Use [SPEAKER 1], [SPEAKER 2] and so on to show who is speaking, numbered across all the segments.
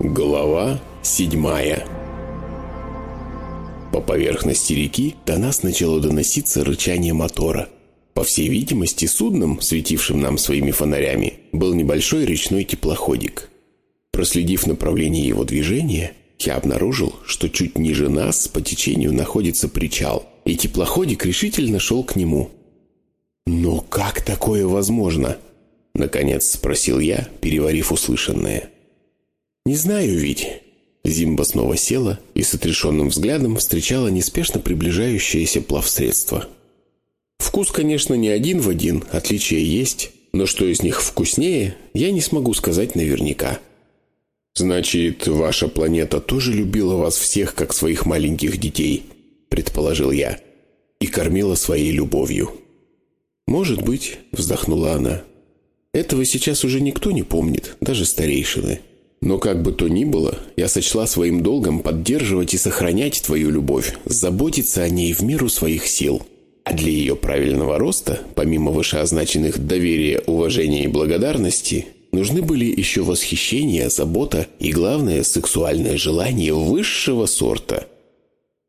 [SPEAKER 1] Глава седьмая По поверхности реки до нас начало доноситься рычание мотора. По всей видимости, судном, светившим нам своими фонарями, был небольшой речной теплоходик. Проследив направление его движения, я обнаружил, что чуть ниже нас по течению находится причал, и теплоходик решительно шел к нему. «Но как такое возможно?» Наконец спросил я, переварив услышанное. «Не знаю ведь». Зимба снова села и с отрешенным взглядом встречала неспешно приближающееся плавсредство. Вкус, конечно, не один в один, отличия есть, но что из них вкуснее, я не смогу сказать наверняка. «Значит, ваша планета тоже любила вас всех, как своих маленьких детей», — предположил я, — «и кормила своей любовью». «Может быть», — вздохнула она, этого сейчас уже никто не помнит, даже старейшины. Но как бы то ни было, я сочла своим долгом поддерживать и сохранять твою любовь, заботиться о ней в меру своих сил. А для ее правильного роста, помимо вышеозначенных доверия, уважения и благодарности, нужны были еще восхищение, забота и, главное, сексуальное желание высшего сорта.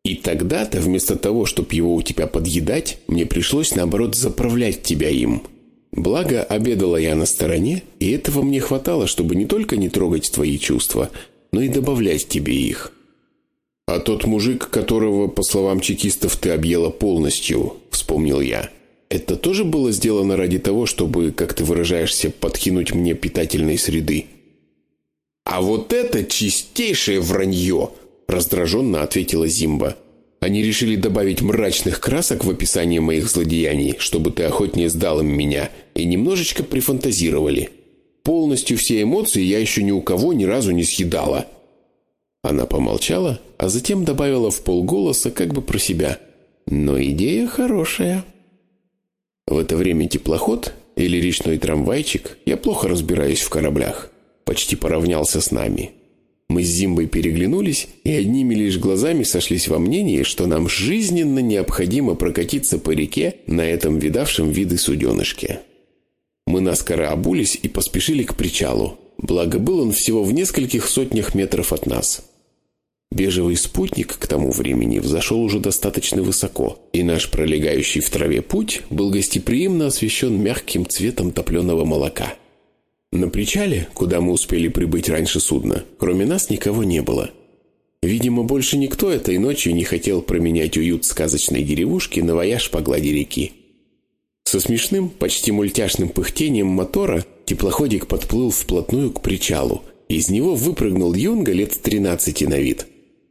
[SPEAKER 1] И тогда-то, вместо того, чтобы его у тебя подъедать, мне пришлось, наоборот, заправлять тебя им – Благо, обедала я на стороне, и этого мне хватало, чтобы не только не трогать твои чувства, но и добавлять тебе их. А тот мужик, которого, по словам чекистов, ты объела полностью, вспомнил я. Это тоже было сделано ради того, чтобы, как ты выражаешься, подкинуть мне питательной среды. А вот это чистейшее вранье, раздраженно ответила Зимба. Они решили добавить мрачных красок в описание моих злодеяний, чтобы ты охотнее сдал им меня, и немножечко прифантазировали. Полностью все эмоции я еще ни у кого ни разу не съедала». Она помолчала, а затем добавила в полголоса как бы про себя. «Но идея хорошая». В это время теплоход или речной трамвайчик, я плохо разбираюсь в кораблях, почти поравнялся с нами. Мы с Зимбой переглянулись и одними лишь глазами сошлись во мнении, что нам жизненно необходимо прокатиться по реке на этом видавшем виды суденышке. Мы наскоро обулись и поспешили к причалу, благо был он всего в нескольких сотнях метров от нас. Бежевый спутник к тому времени взошел уже достаточно высоко, и наш пролегающий в траве путь был гостеприимно освещен мягким цветом топленого молока – на причале, куда мы успели прибыть раньше судна, кроме нас никого не было. Видимо, больше никто этой ночью не хотел променять уют сказочной деревушки на вояж по глади реки. Со смешным, почти мультяшным пыхтением мотора теплоходик подплыл вплотную к причалу. Из него выпрыгнул юнга лет 13 на вид.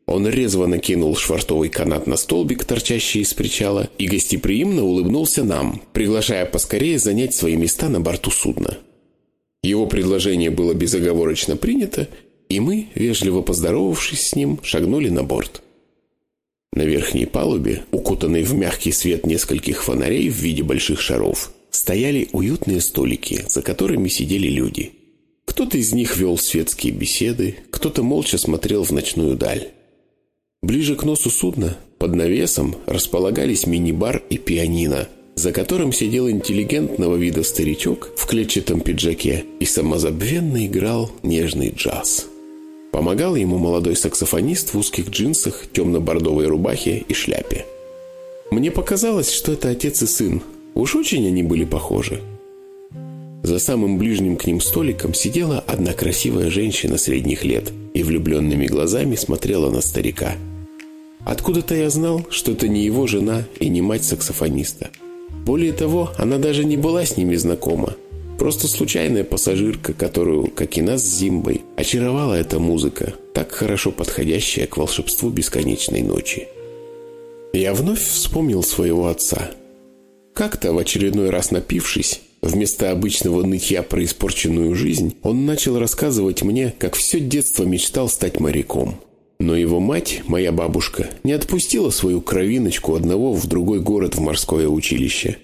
[SPEAKER 1] Он резво накинул швартовый канат на столбик, торчащий из причала, и гостеприимно улыбнулся нам, приглашая поскорее занять свои места на борту судна. Его предложение было безоговорочно принято, и мы, вежливо поздоровавшись с ним, шагнули на борт. На верхней палубе, укутанной в мягкий свет нескольких фонарей в виде больших шаров, стояли уютные столики, за которыми сидели люди. Кто-то из них вел светские беседы, кто-то молча смотрел в ночную даль. Ближе к носу судна, под навесом, располагались мини-бар и пианино – за которым сидел интеллигентного вида старичок в клетчатом пиджаке и самозабвенно играл нежный джаз. Помогал ему молодой саксофонист в узких джинсах, темно-бордовой рубахе и шляпе. Мне показалось, что это отец и сын. Уж очень они были похожи. За самым ближним к ним столиком сидела одна красивая женщина средних лет и влюбленными глазами смотрела на старика. Откуда-то я знал, что это не его жена и не мать саксофониста – более того, она даже не была с ними знакома. Просто случайная пассажирка, которую, как и нас с Зимбой, очаровала эта музыка, так хорошо подходящая к волшебству бесконечной ночи. Я вновь вспомнил своего отца. Как-то, в очередной раз напившись, вместо обычного нытья про испорченную жизнь, он начал рассказывать мне, как все детство мечтал стать моряком – но его мать, моя бабушка, не отпустила свою кровиночку одного в другой город в морское училище.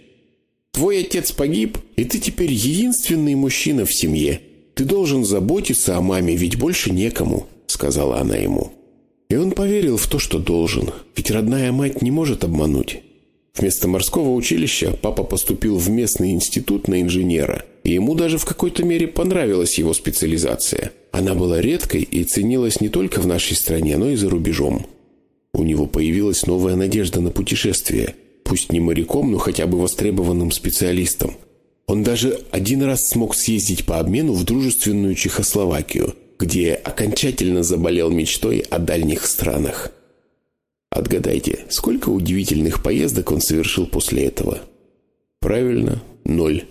[SPEAKER 1] «Твой отец погиб, и ты теперь единственный мужчина в семье. Ты должен заботиться о маме, ведь больше некому», — сказала она ему. И он поверил в то, что должен, ведь родная мать не может обмануть. Вместо морского училища папа поступил в местный институт на инженера, и ему даже в какой-то мере понравилась его специализация. Она была редкой и ценилась не только в нашей стране, но и за рубежом. У него появилась новая надежда на путешествие, пусть не моряком, но хотя бы востребованным специалистом. Он даже один раз смог съездить по обмену в дружественную Чехословакию, где окончательно заболел мечтой о дальних странах. Отгадайте, сколько удивительных поездок он совершил после этого? Правильно, ноль.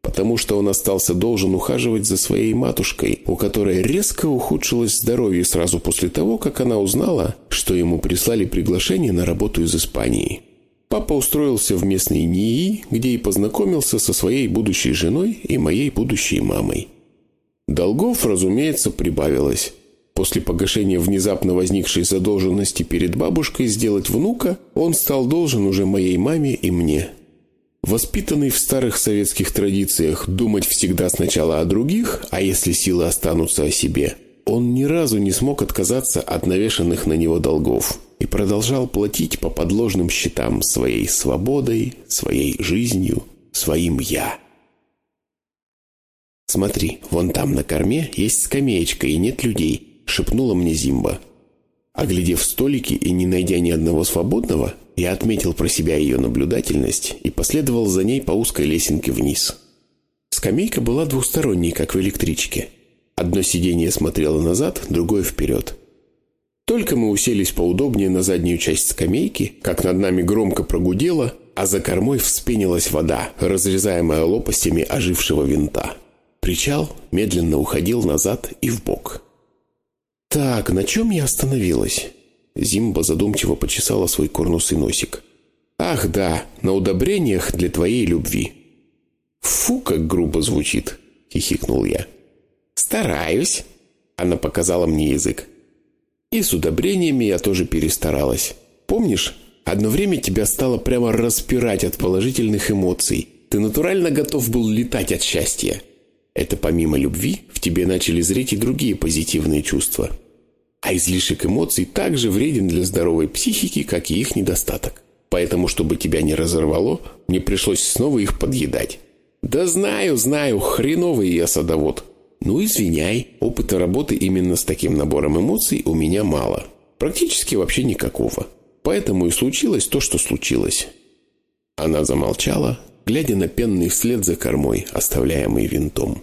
[SPEAKER 1] Потому что он остался должен ухаживать за своей матушкой, у которой резко ухудшилось здоровье сразу после того, как она узнала, что ему прислали приглашение на работу из Испании. Папа устроился в местный НИИ, где и познакомился со своей будущей женой и моей будущей мамой. Долгов, разумеется, прибавилось. После погашения внезапно возникшей задолженности перед бабушкой сделать внука, он стал должен уже моей маме и мне. Воспитанный в старых советских традициях думать всегда сначала о других, а если силы останутся о себе, он ни разу не смог отказаться от навешанных на него долгов и продолжал платить по подложным счетам своей свободой, своей жизнью, своим «я». «Смотри, вон там на корме есть скамеечка и нет людей», шепнула мне Зимба. Оглядев столики и не найдя ни одного свободного, я отметил про себя ее наблюдательность и последовал за ней по узкой лесенке вниз. Скамейка была двусторонней, как в электричке. Одно сиденье смотрело назад, другое вперед. Только мы уселись поудобнее на заднюю часть скамейки, как над нами громко прогудело, а за кормой вспенилась вода, разрезаемая лопастями ожившего винта. Причал медленно уходил назад и вбок. «Так, на чем я остановилась?» Зимба задумчиво почесала свой корнусый носик. «Ах, да, на удобрениях для твоей любви». «Фу, как грубо звучит!» — хихикнул я. «Стараюсь!» — она показала мне язык. «И с удобрениями я тоже перестаралась. Помнишь, одно время тебя стало прямо распирать от положительных эмоций. Ты натурально готов был летать от счастья. Это помимо любви в тебе начали зреть и другие позитивные чувства. А излишек эмоций также вреден для здоровой психики, как и их недостаток. Поэтому, чтобы тебя не разорвало, мне пришлось снова их подъедать. Да знаю, знаю, хреновый я садовод. Ну извиняй, опыта работы именно с таким набором эмоций у меня мало. Практически вообще никакого. Поэтому и случилось то, что случилось. Она замолчала, глядя на пенный след за кормой, оставляемый винтом.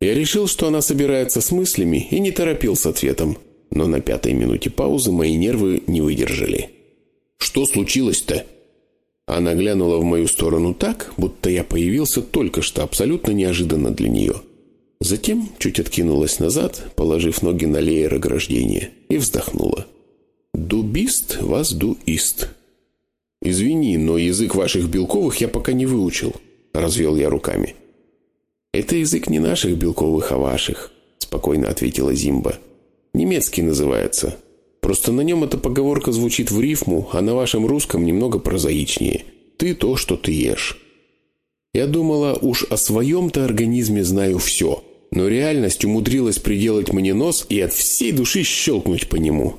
[SPEAKER 1] Я решил, что она собирается с мыслями и не торопил с ответом. Но на пятой минуте паузы мои нервы не выдержали. «Что случилось-то?» Она глянула в мою сторону так, будто я появился только что абсолютно неожиданно для нее. Затем чуть откинулась назад, положив ноги на леер ограждения, и вздохнула. «Дубист вас дуист». «Извини, но язык ваших белковых я пока не выучил», — развел я руками. «Это язык не наших белковых, а ваших», – спокойно ответила Зимба. «Немецкий называется. Просто на нем эта поговорка звучит в рифму, а на вашем русском немного прозаичнее. Ты то, что ты ешь». Я думала, уж о своем-то организме знаю все, но реальность умудрилась приделать мне нос и от всей души щелкнуть по нему.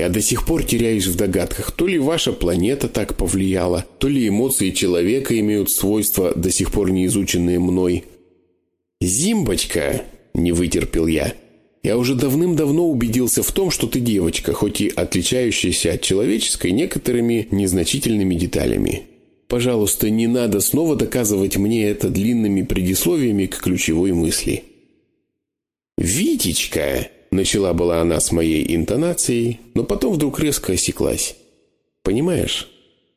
[SPEAKER 1] Я до сих пор теряюсь в догадках, то ли ваша планета так повлияла, то ли эмоции человека имеют свойства, до сих пор не изученные мной – «Зимбочка!» – не вытерпел я. «Я уже давным-давно убедился в том, что ты девочка, хоть и отличающаяся от человеческой некоторыми незначительными деталями. Пожалуйста, не надо снова доказывать мне это длинными предисловиями к ключевой мысли». «Витечка!» – начала была она с моей интонацией, но потом вдруг резко осеклась. «Понимаешь,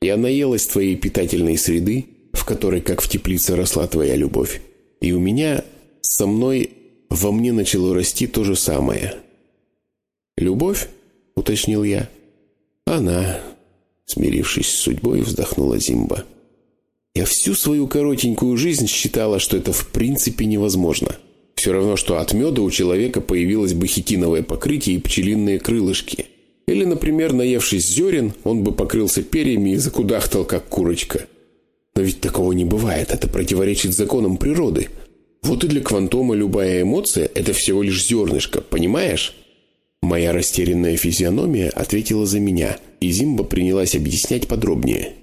[SPEAKER 1] я наелась твоей питательной среды, в которой, как в теплице, росла твоя любовь. И у меня со мной во мне начало расти то же самое. «Любовь?» — уточнил я. «Она», — смирившись с судьбой, вздохнула Зимба. «Я всю свою коротенькую жизнь считала, что это в принципе невозможно. Все равно, что от меда у человека появилось бы хитиновое покрытие и пчелиные крылышки. Или, например, наевшись зерен, он бы покрылся перьями и закудахтал, как курочка. Но ведь такого не бывает, это противоречит законам природы». Вот и для квантома любая эмоция – это всего лишь зернышко, понимаешь? Моя растерянная физиономия ответила за меня, и Зимба принялась объяснять подробнее.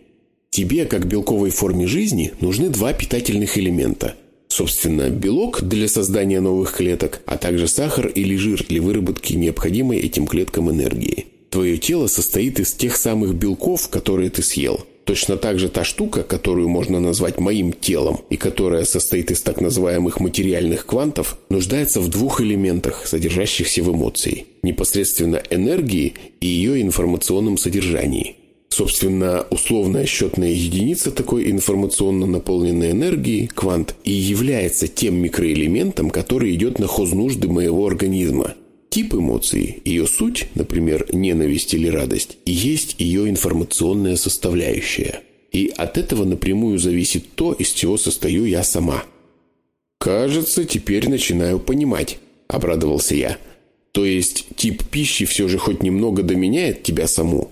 [SPEAKER 1] Тебе, как белковой форме жизни, нужны два питательных элемента. Собственно, белок для создания новых клеток, а также сахар или жир для выработки необходимой этим клеткам энергии. Твое тело состоит из тех самых белков, которые ты съел. Точно так же та штука, которую можно назвать моим телом, и которая состоит из так называемых материальных квантов, нуждается в двух элементах, содержащихся в эмоции. Непосредственно энергии и ее информационном содержании. Собственно, условная счетная единица такой информационно наполненной энергии, квант, и является тем микроэлементом, который идет на хознужды моего организма. Тип эмоции, ее суть, например, ненависть или радость, и есть ее информационная составляющая. И от этого напрямую зависит то, из чего состою я сама. «Кажется, теперь начинаю понимать», – обрадовался я. «То есть тип пищи все же хоть немного доменяет тебя саму?»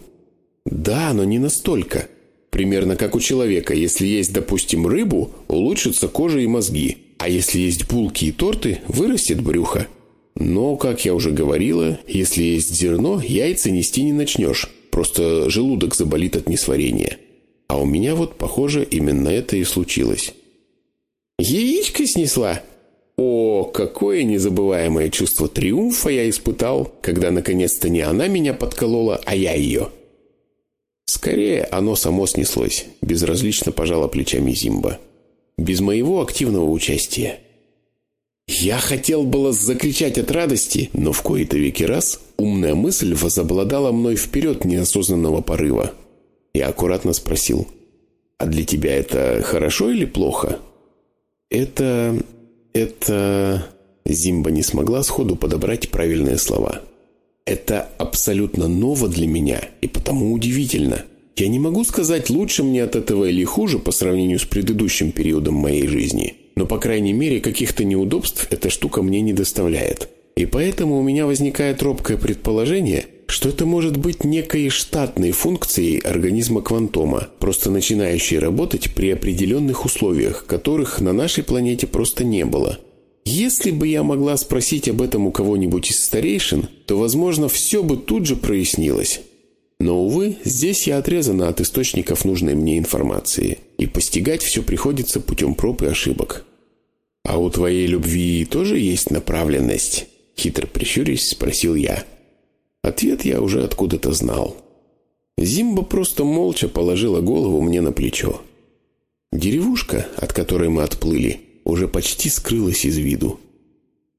[SPEAKER 1] Да, но не настолько. Примерно как у человека. Если есть, допустим, рыбу, улучшится кожа и мозги. А если есть булки и торты, вырастет брюхо. Но, как я уже говорила, если есть зерно, яйца нести не начнешь. Просто желудок заболит от несварения. А у меня вот, похоже, именно это и случилось. «Яичко снесла?» О, какое незабываемое чувство триумфа я испытал, когда наконец-то не она меня подколола, а я ее. Скорее, оно само снеслось, безразлично пожала плечами Зимба. Без моего активного участия. Я хотел было закричать от радости, но в кои-то веки раз умная мысль возобладала мной вперед неосознанного порыва. Я аккуратно спросил, «А для тебя это хорошо или плохо?» «Это... это...» Зимба не смогла сходу подобрать правильные слова. Это абсолютно ново для меня и потому удивительно. Я не могу сказать, лучше мне от этого или хуже по сравнению с предыдущим периодом моей жизни. Но, по крайней мере, каких-то неудобств эта штука мне не доставляет. И поэтому у меня возникает робкое предположение, что это может быть некой штатной функцией организма квантома, просто начинающей работать при определенных условиях, которых на нашей планете просто не было – если бы я могла спросить об этом у кого-нибудь из старейшин, то, возможно, все бы тут же прояснилось. Но, увы, здесь я отрезана от источников нужной мне информации, и постигать все приходится путем проб и ошибок. «А у твоей любви тоже есть направленность?» Хитро прищурясь, спросил я. Ответ я уже откуда-то знал. Зимба просто молча положила голову мне на плечо. Деревушка, от которой мы отплыли, уже почти скрылась из виду.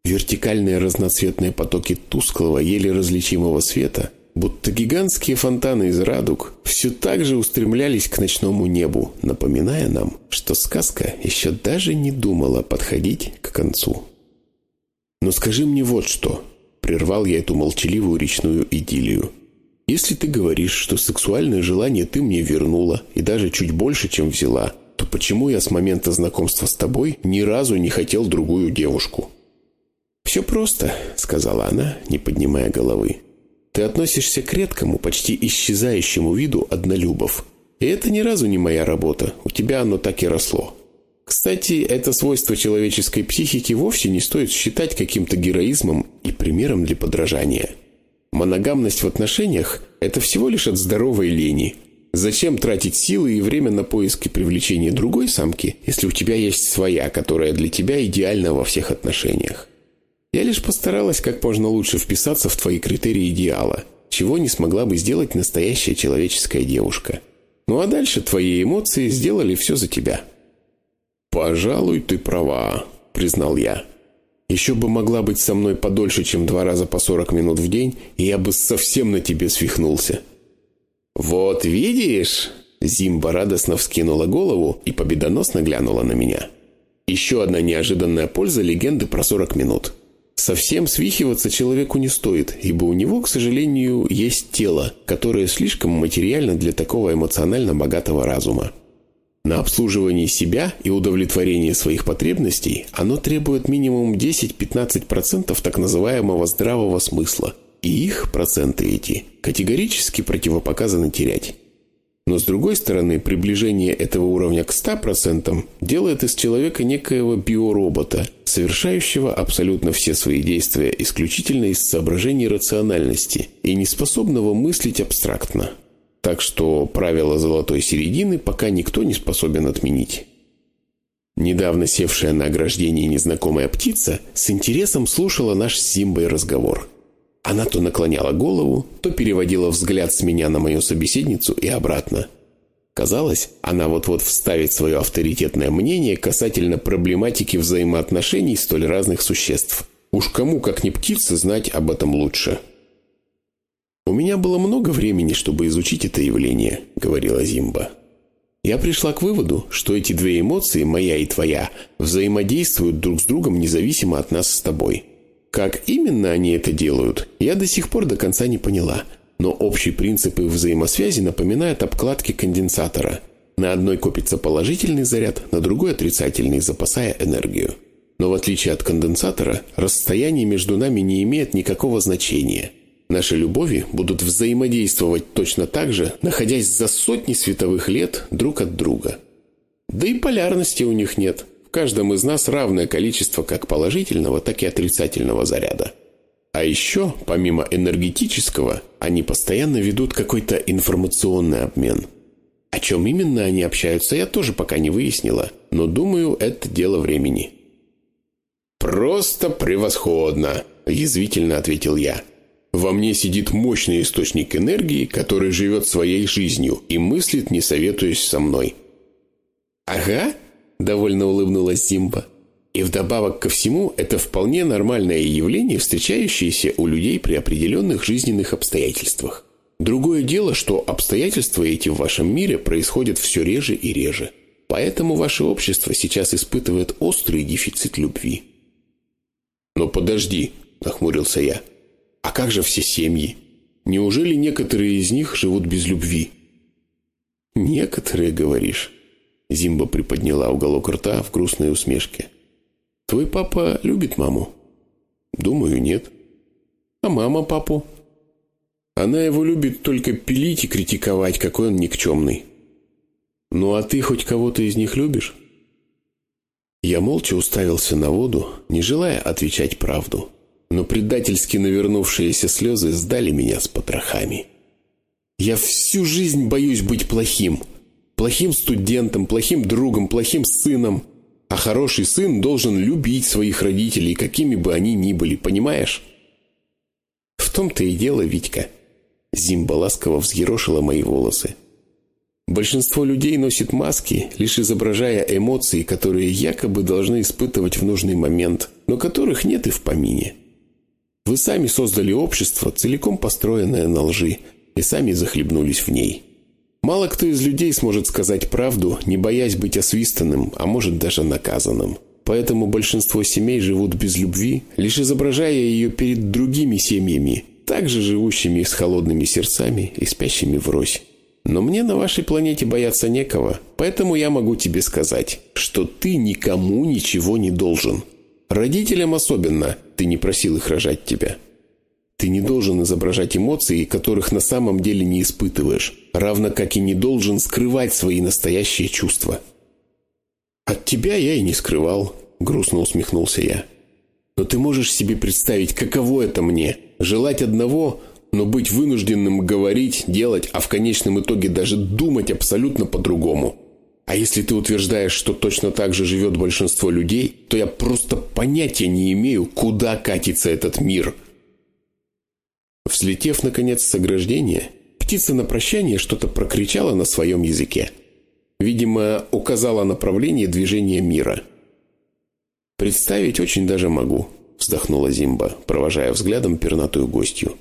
[SPEAKER 1] Вертикальные разноцветные потоки тусклого, еле различимого света, будто гигантские фонтаны из радуг, все так же устремлялись к ночному небу, напоминая нам, что сказка еще даже не думала подходить к концу. «Но скажи мне вот что», — прервал я эту молчаливую речную идиллию. «Если ты говоришь, что сексуальное желание ты мне вернула, и даже чуть больше, чем взяла, то почему я с момента знакомства с тобой ни разу не хотел другую девушку?» «Все просто», — сказала она, не поднимая головы. «Ты относишься к редкому, почти исчезающему виду однолюбов. И это ни разу не моя работа. У тебя оно так и росло. Кстати, это свойство человеческой психики вовсе не стоит считать каким-то героизмом и примером для подражания. Моногамность в отношениях – это всего лишь от здоровой лени – Зачем тратить силы и время на поиски привлечения другой самки, если у тебя есть своя, которая для тебя идеальна во всех отношениях? Я лишь постаралась как можно лучше вписаться в твои критерии идеала, чего не смогла бы сделать настоящая человеческая девушка. Ну а дальше твои эмоции сделали все за тебя. «Пожалуй, ты права», — признал я. «Еще бы могла быть со мной подольше, чем два раза по сорок минут в день, и я бы совсем на тебе свихнулся». «Вот видишь?» Зимба радостно вскинула голову и победоносно глянула на меня. Еще одна неожиданная польза легенды про 40 минут. Совсем свихиваться человеку не стоит, ибо у него, к сожалению, есть тело, которое слишком материально для такого эмоционально богатого разума. На обслуживание себя и удовлетворение своих потребностей оно требует минимум 10-15% так называемого здравого смысла – и их проценты эти категорически противопоказано терять. Но с другой стороны, приближение этого уровня к 100% делает из человека некоего биоробота, совершающего абсолютно все свои действия исключительно из соображений рациональности и неспособного мыслить абстрактно. Так что правила золотой середины пока никто не способен отменить. Недавно севшая на ограждение незнакомая птица с интересом слушала наш с Симбой разговор. Она то наклоняла голову, то переводила взгляд с меня на мою собеседницу и обратно. Казалось, она вот-вот вставит свое авторитетное мнение касательно проблематики взаимоотношений столь разных существ. Уж кому, как не птице, знать об этом лучше. «У меня было много времени, чтобы изучить это явление», — говорила Зимба. Я пришла к выводу, что эти две эмоции, моя и твоя, взаимодействуют друг с другом независимо от нас с тобой. Как именно они это делают, я до сих пор до конца не поняла. Но общий принцип их взаимосвязи напоминает обкладки конденсатора. На одной копится положительный заряд, на другой отрицательный, запасая энергию. Но в отличие от конденсатора, расстояние между нами не имеет никакого значения – Наши любови будут взаимодействовать точно так же, находясь за сотни световых лет друг от друга. Да и полярности у них нет. В каждом из нас равное количество как положительного, так и отрицательного заряда. А еще, помимо энергетического, они постоянно ведут какой-то информационный обмен. О чем именно они общаются, я тоже пока не выяснила, но думаю, это дело времени. «Просто превосходно!» – язвительно ответил я. Во мне сидит мощный источник энергии, который живет своей жизнью и мыслит, не советуясь со мной. «Ага», – довольно улыбнулась Зимба. И вдобавок ко всему, это вполне нормальное явление, встречающееся у людей при определенных жизненных обстоятельствах. Другое дело, что обстоятельства эти в вашем мире происходят все реже и реже. Поэтому ваше общество сейчас испытывает острый дефицит любви. «Но подожди», – нахмурился я, – а как же все семьи? Неужели некоторые из них живут без любви? Некоторые, говоришь? Зимба приподняла уголок рта в грустной усмешке. Твой папа любит маму? Думаю, нет. А мама папу? Она его любит только пилить и критиковать, какой он никчемный. Ну а ты хоть кого-то из них любишь? Я молча уставился на воду, не желая отвечать правду но предательски навернувшиеся слезы сдали меня с потрохами. Я всю жизнь боюсь быть плохим. Плохим студентом, плохим другом, плохим сыном. А хороший сын должен любить своих родителей, какими бы они ни были, понимаешь? В том-то и дело, Витька. Зимба ласково взъерошила мои волосы. Большинство людей носит маски, лишь изображая эмоции, которые якобы должны испытывать в нужный момент, но которых нет и в помине. Вы сами создали общество, целиком построенное на лжи, и сами захлебнулись в ней. Мало кто из людей сможет сказать правду, не боясь быть освистанным, а может даже наказанным. Поэтому большинство семей живут без любви, лишь изображая ее перед другими семьями, также живущими с холодными сердцами и спящими врозь. Но мне на вашей планете бояться некого, поэтому я могу тебе сказать, что ты никому ничего не должен. Родителям особенно, ты не просил их рожать тебя. Ты не должен изображать эмоции, которых на самом деле не испытываешь, равно как и не должен скрывать свои настоящие чувства. От тебя я и не скрывал, грустно усмехнулся я. Но ты можешь себе представить, каково это мне желать одного, но быть вынужденным говорить, делать, а в конечном итоге даже думать абсолютно по-другому. А если ты утверждаешь, что точно так же живет большинство людей, то я просто понятия не имею, куда катится этот мир. Взлетев, наконец, с ограждения, птица на прощание что-то прокричала на своем языке. Видимо, указала направление движения мира. «Представить очень даже могу», — вздохнула Зимба, провожая взглядом пернатую гостью.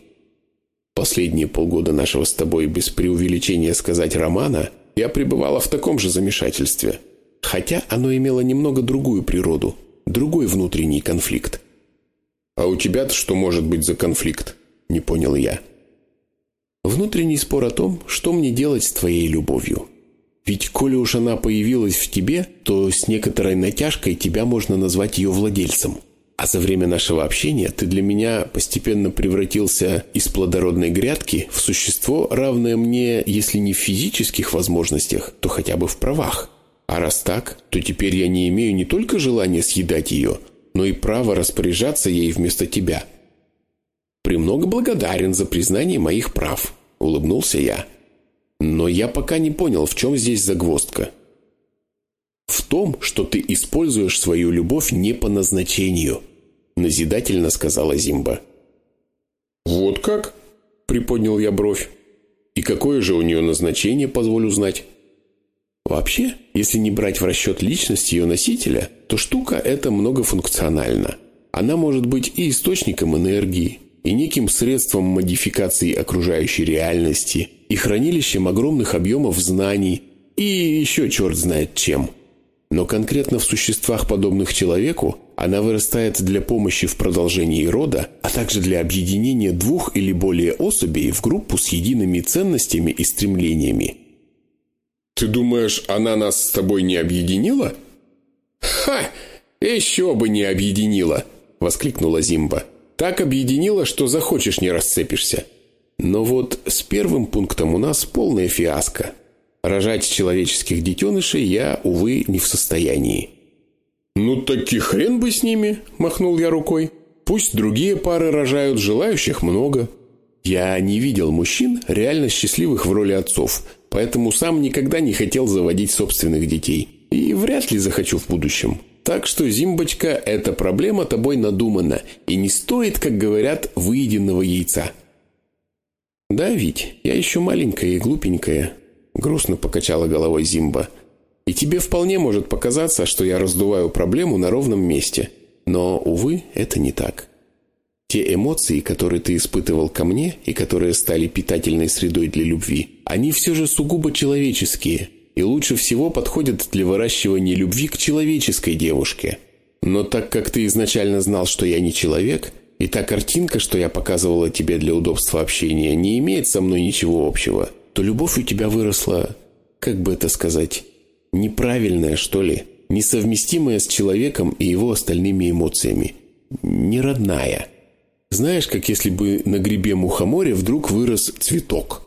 [SPEAKER 1] «Последние полгода нашего с тобой без преувеличения сказать романа — я пребывала в таком же замешательстве. Хотя оно имело немного другую природу, другой внутренний конфликт. «А у тебя-то что может быть за конфликт?» – не понял я. «Внутренний спор о том, что мне делать с твоей любовью. Ведь коли уж она появилась в тебе, то с некоторой натяжкой тебя можно назвать ее владельцем. А за время нашего общения ты для меня постепенно превратился из плодородной грядки в существо, равное мне, если не в физических возможностях, то хотя бы в правах. А раз так, то теперь я не имею не только желания съедать ее, но и права распоряжаться ей вместо тебя. «Премного благодарен за признание моих прав», — улыбнулся я. «Но я пока не понял, в чем здесь загвоздка». В том, что ты используешь свою любовь не по назначению, назидательно сказала Зимба.
[SPEAKER 2] Вот как? Приподнял я бровь. И какое же у нее назначение, позволю знать?
[SPEAKER 1] Вообще, если не брать в расчет личность ее носителя, то штука эта многофункциональна. Она может быть и источником энергии, и неким средством модификации окружающей реальности, и хранилищем огромных объемов знаний, и еще черт знает чем. Но конкретно в существах, подобных человеку, она вырастает для помощи в продолжении рода, а также для объединения двух или более особей в группу с едиными ценностями и стремлениями.
[SPEAKER 2] «Ты думаешь, она нас с тобой не объединила?»
[SPEAKER 1] «Ха! Еще бы не объединила!» — воскликнула Зимба. «Так объединила, что захочешь не расцепишься. Но вот с первым пунктом у нас полная фиаско. Рожать человеческих детенышей я, увы, не в состоянии».
[SPEAKER 2] «Ну так и хрен бы с ними!» – махнул я рукой. «Пусть другие пары рожают, желающих много».
[SPEAKER 1] Я не видел мужчин, реально счастливых в роли отцов, поэтому сам никогда не хотел заводить собственных детей. И вряд ли захочу в будущем. Так что, Зимбочка, эта проблема тобой надумана и не стоит, как говорят, выеденного яйца. Да, ведь я еще маленькая и глупенькая, грустно покачала головой Зимба. И тебе вполне может показаться, что я раздуваю проблему на ровном месте. Но, увы, это не так. Те эмоции, которые ты испытывал ко мне и которые стали питательной средой для любви, они все же сугубо человеческие и лучше всего подходят для выращивания любви к человеческой девушке. Но так как ты изначально знал, что я не человек, и та картинка, что я показывала тебе для удобства общения, не имеет со мной ничего общего, то любовь у тебя выросла, как бы это сказать, неправильная, что ли, несовместимая с человеком и его остальными эмоциями, не родная. Знаешь, как если бы на грибе мухоморя вдруг вырос цветок.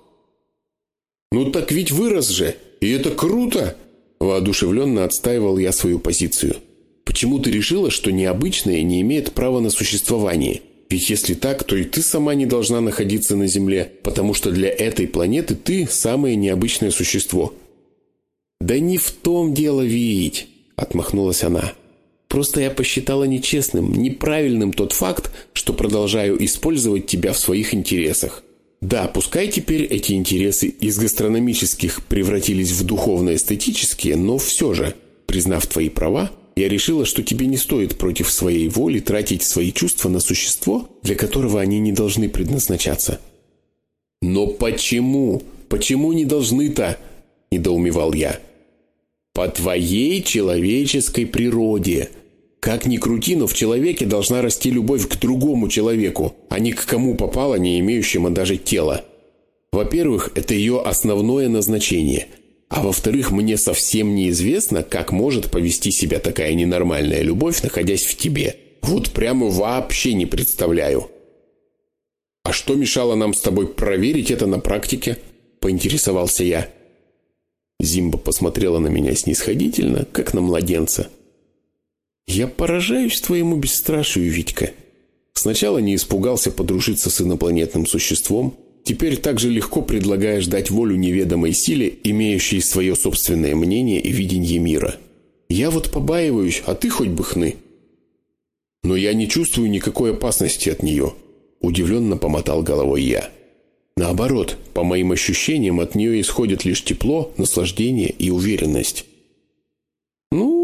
[SPEAKER 2] «Ну так ведь вырос же, и это круто!»
[SPEAKER 1] Воодушевленно отстаивал я свою позицию. «Почему ты решила, что необычное не имеет права на существование?» Ведь если так, то и ты сама не должна находиться на Земле, потому что для этой планеты ты самое необычное существо. Да не в том дело, Вить, отмахнулась она. Просто я посчитала нечестным, неправильным тот факт, что продолжаю использовать тебя в своих интересах. Да, пускай теперь эти интересы из гастрономических превратились в духовно-эстетические, но все же, признав твои права, я решила, что тебе не стоит против своей воли тратить свои чувства на существо, для которого они не должны предназначаться.
[SPEAKER 2] Но почему? Почему не должны-то? недоумевал я. По твоей человеческой природе. Как ни крути, но в человеке должна расти любовь к другому человеку, а не к кому попало, не имеющему даже тела. Во-первых, это ее основное назначение – а во-вторых, мне совсем неизвестно, как может повести себя такая ненормальная любовь, находясь в тебе. Вот прямо вообще не представляю.
[SPEAKER 1] А что мешало нам с тобой проверить это на практике? Поинтересовался я. Зимба посмотрела на меня снисходительно, как на младенца. Я поражаюсь твоему бесстрашию, Витька. Сначала не испугался подружиться с инопланетным существом, Теперь так же легко предлагаешь дать волю неведомой силе, имеющей свое собственное мнение и видение мира. Я вот побаиваюсь, а ты хоть бы хны. Но я не чувствую никакой опасности от нее. Удивленно помотал головой я. Наоборот, по моим ощущениям, от нее исходит лишь тепло, наслаждение и уверенность. Ну,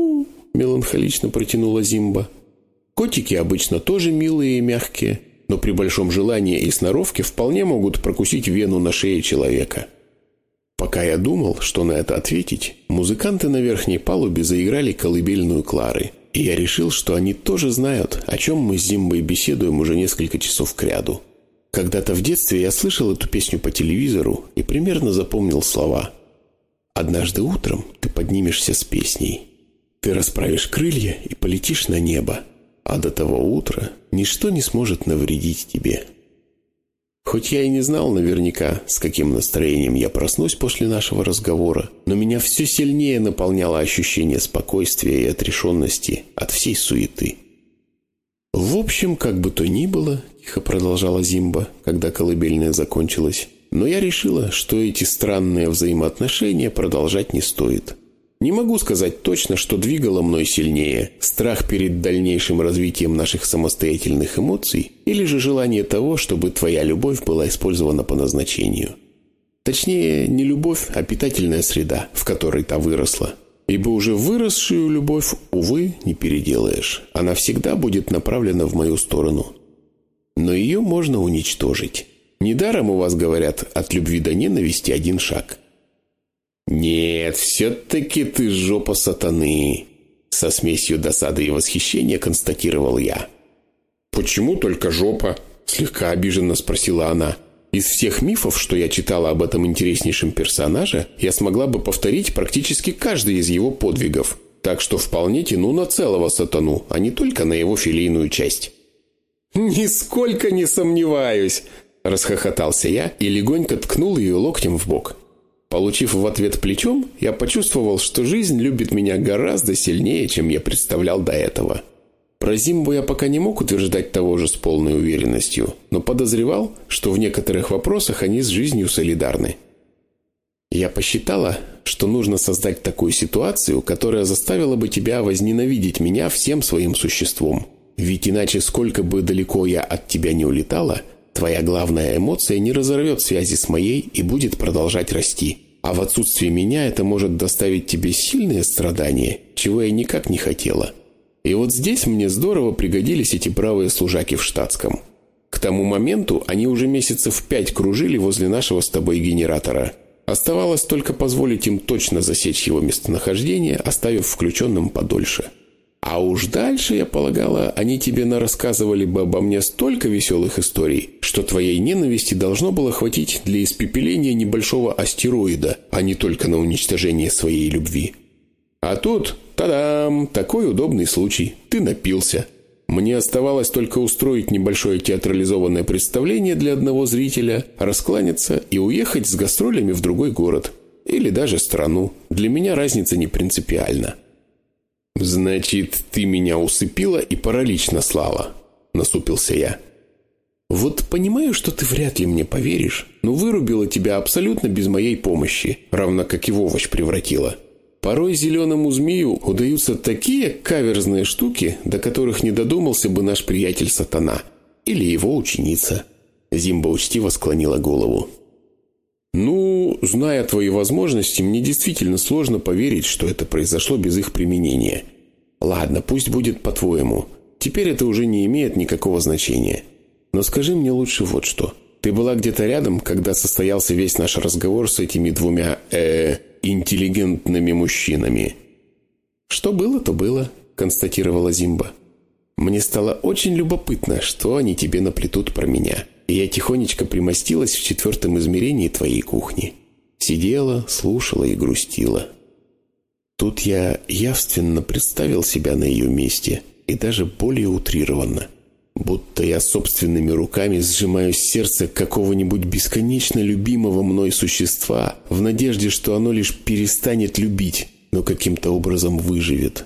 [SPEAKER 1] меланхолично протянула Зимба. Котики обычно тоже милые и мягкие но при большом желании и сноровке вполне могут прокусить вену на шее человека. Пока я думал, что на это ответить, музыканты на верхней палубе заиграли колыбельную Клары, и я решил, что они тоже знают, о чем мы с Зимбой беседуем уже несколько часов кряду. Когда-то в детстве я слышал эту песню по телевизору и примерно запомнил слова. «Однажды утром ты поднимешься с песней. Ты расправишь крылья и полетишь на небо а до того утра ничто не сможет навредить тебе. Хоть я и не знал наверняка, с каким настроением я проснусь после нашего разговора, но меня все сильнее наполняло ощущение спокойствия и отрешенности от всей суеты. «В общем, как бы то ни было», — тихо продолжала Зимба, когда колыбельная закончилась, «но я решила, что эти странные взаимоотношения продолжать не стоит. Не могу сказать точно, что двигало мной сильнее – страх перед дальнейшим развитием наших самостоятельных эмоций или же желание того, чтобы твоя любовь была использована по назначению. Точнее, не любовь, а питательная среда, в которой та выросла. Ибо уже выросшую любовь, увы, не переделаешь. Она всегда будет направлена в мою сторону. Но ее можно уничтожить. Недаром у вас говорят «от любви до ненависти один шаг». «Нет, все-таки ты жопа сатаны», — со смесью досады и восхищения констатировал я. «Почему только жопа?» — слегка обиженно спросила она. «Из всех мифов, что я читала об этом интереснейшем персонаже, я смогла бы повторить практически каждый из его подвигов, так что вполне тяну на целого сатану, а не только на его филейную часть». «Нисколько не сомневаюсь!» – расхохотался я и легонько ткнул ее локтем в бок. Получив в ответ плечом, я почувствовал, что жизнь любит меня гораздо сильнее, чем я представлял до этого. Про Зимбу я пока не мог утверждать того же с полной уверенностью, но подозревал, что в некоторых вопросах они с жизнью солидарны. Я посчитала, что нужно создать такую ситуацию, которая заставила бы тебя возненавидеть меня всем своим существом. Ведь иначе сколько бы далеко я от тебя не улетала – Твоя главная эмоция не разорвет связи с моей и будет продолжать расти. А в отсутствие меня это может доставить тебе сильные страдания, чего я никак не хотела. И вот здесь мне здорово пригодились эти правые служаки в штатском. К тому моменту они уже месяцев пять кружили возле нашего с тобой генератора. Оставалось только позволить им точно засечь его местонахождение, оставив включенным подольше. А уж дальше, я полагала, они тебе нарассказывали бы обо мне столько веселых историй, что твоей ненависти должно было хватить для испепеления небольшого астероида, а не только на уничтожение своей любви. А тут, тадам, такой удобный случай. Ты напился. Мне оставалось только устроить небольшое театрализованное представление для одного зрителя, раскланяться и уехать с гастролями в другой город. Или даже страну. Для меня разница не принципиальна. «Значит, ты меня усыпила и паралич наслала?» – насупился я. «Вот понимаю, что ты вряд ли мне поверишь, но вырубила тебя абсолютно без моей помощи, равно как и в овощ превратила. Порой зеленому змею удаются такие каверзные штуки, до которых не додумался бы наш приятель Сатана или его ученица». Зимба учтиво склонила голову. «Ну, зная твои возможности, мне действительно сложно поверить, что это произошло без их применения. Ладно, пусть будет по-твоему. Теперь это уже не имеет никакого значения. Но скажи мне лучше вот что. Ты была где-то рядом, когда состоялся весь наш разговор с этими двумя, э, интеллигентными мужчинами?» «Что было, то было», — констатировала Зимба. «Мне стало очень любопытно, что они тебе наплетут про меня» и я тихонечко примостилась в четвертом измерении твоей кухни. Сидела, слушала и грустила. Тут я явственно представил себя на ее месте и даже более утрированно. Будто я собственными руками сжимаю сердце какого-нибудь бесконечно любимого мной существа в надежде, что оно лишь перестанет любить, но каким-то образом выживет.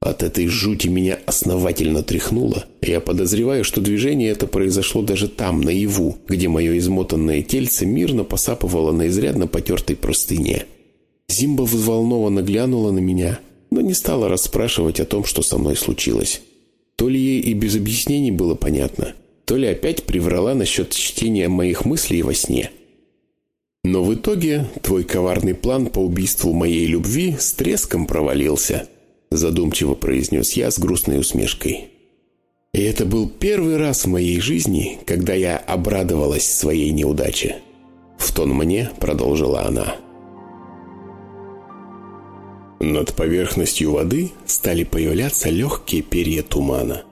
[SPEAKER 1] От этой жути меня основательно тряхнуло. Я подозреваю, что движение это произошло даже там, наяву, где мое измотанное тельце мирно посапывало на изрядно потертой простыне. Зимба взволнованно глянула на меня, но не стала расспрашивать о том, что со мной случилось. То ли ей и без объяснений было понятно, то ли опять приврала насчет чтения моих мыслей во сне. Но в итоге твой коварный план по убийству моей любви с треском провалился – задумчиво произнес я с грустной усмешкой. И это был первый раз в моей жизни, когда я обрадовалась своей неудаче. В тон мне продолжила она. Над поверхностью воды стали появляться легкие перья тумана.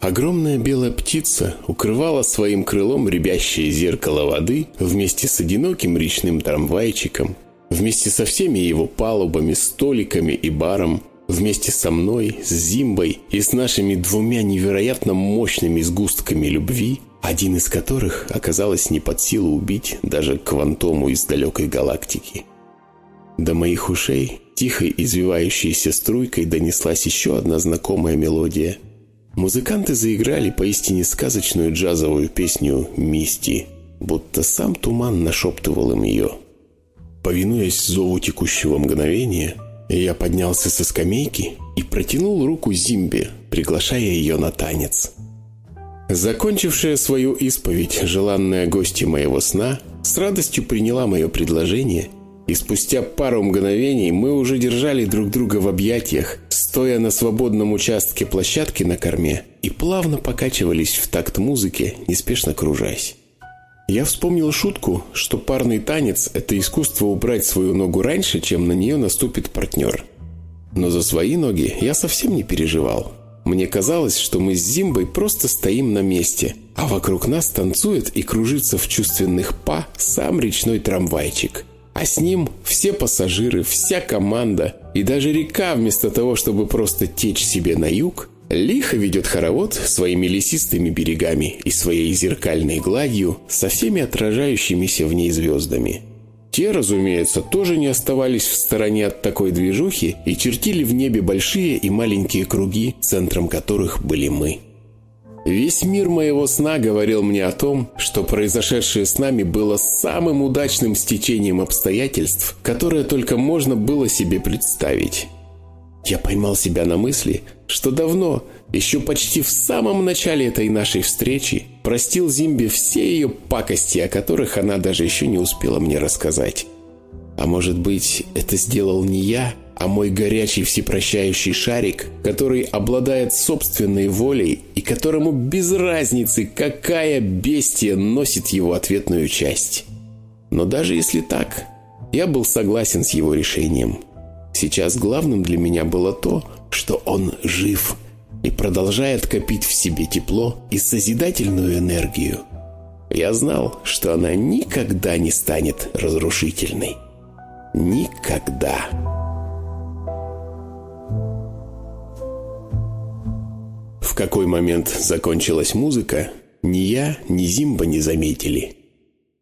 [SPEAKER 1] Огромная белая птица укрывала своим крылом рябящее зеркало воды вместе с одиноким речным трамвайчиком, вместе со всеми его палубами, столиками и баром, вместе со мной, с Зимбой и с нашими двумя невероятно мощными сгустками любви, один из которых оказалось не под силу убить даже квантому из далекой галактики. До моих ушей тихой извивающейся струйкой донеслась еще одна знакомая мелодия. Музыканты заиграли поистине сказочную джазовую песню «Мисти», будто сам туман нашептывал им ее. Повинуясь зову текущего мгновения, Я поднялся со скамейки и протянул руку Зимбе, приглашая ее на танец. Закончившая свою исповедь, желанная гостья моего сна с радостью приняла мое предложение, и спустя пару мгновений мы уже держали друг друга в объятиях, стоя на свободном участке площадки на корме и плавно покачивались в такт музыки, неспешно кружась. Я вспомнил шутку, что парный танец – это искусство убрать свою ногу раньше, чем на нее наступит партнер. Но за свои ноги я совсем не переживал. Мне казалось, что мы с Зимбой просто стоим на месте, а вокруг нас танцует и кружится в чувственных па сам речной трамвайчик. А с ним все пассажиры, вся команда и даже река вместо того, чтобы просто течь себе на юг, Лихо ведет хоровод своими лесистыми берегами и своей зеркальной гладью со всеми отражающимися в ней звездами. Те, разумеется, тоже не оставались в стороне от такой движухи и чертили в небе большие и маленькие круги, центром которых были мы. Весь мир моего сна говорил мне о том, что произошедшее с нами было самым удачным стечением обстоятельств, которое только можно было себе представить. Я поймал себя на мысли, что давно, еще почти в самом начале этой нашей встречи, простил Зимбе все ее пакости, о которых она даже еще не успела мне рассказать. А может быть, это сделал не я, а мой горячий всепрощающий шарик, который обладает собственной волей и которому без разницы, какая бестия носит его ответную часть. Но даже если так, я был согласен с его решением – Сейчас главным для меня было то, что он жив и продолжает копить в себе тепло и созидательную энергию. Я знал, что она никогда не станет разрушительной. Никогда. В какой момент закончилась музыка, ни я, ни Зимба не заметили.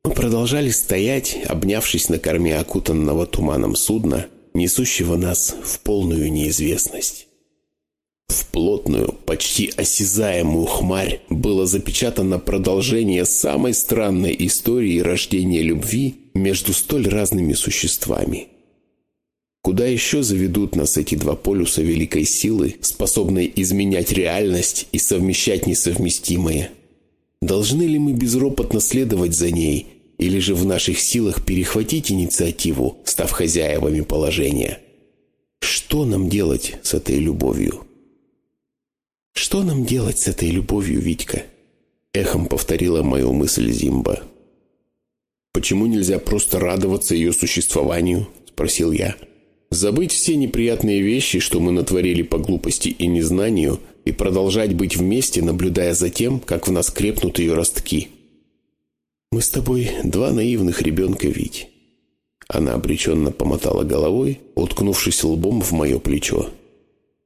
[SPEAKER 1] Мы продолжали стоять, обнявшись на корме окутанного туманом судна, несущего нас в полную неизвестность. В плотную, почти осязаемую хмарь было запечатано продолжение самой странной истории рождения любви между столь разными существами. Куда еще заведут нас эти два полюса великой силы, способные изменять реальность и совмещать несовместимое? Должны ли мы безропотно следовать за ней – или же в наших силах перехватить инициативу, став хозяевами положения? Что нам делать с этой любовью? Что нам делать с этой любовью, Витька? Эхом повторила мою мысль Зимба. «Почему нельзя просто радоваться ее существованию?» – спросил я. «Забыть все неприятные вещи, что мы натворили по глупости и незнанию, и продолжать быть вместе, наблюдая за тем, как в нас крепнут ее ростки». «Мы с тобой два наивных ребенка, Вить». Она обреченно помотала головой, уткнувшись лбом в мое плечо.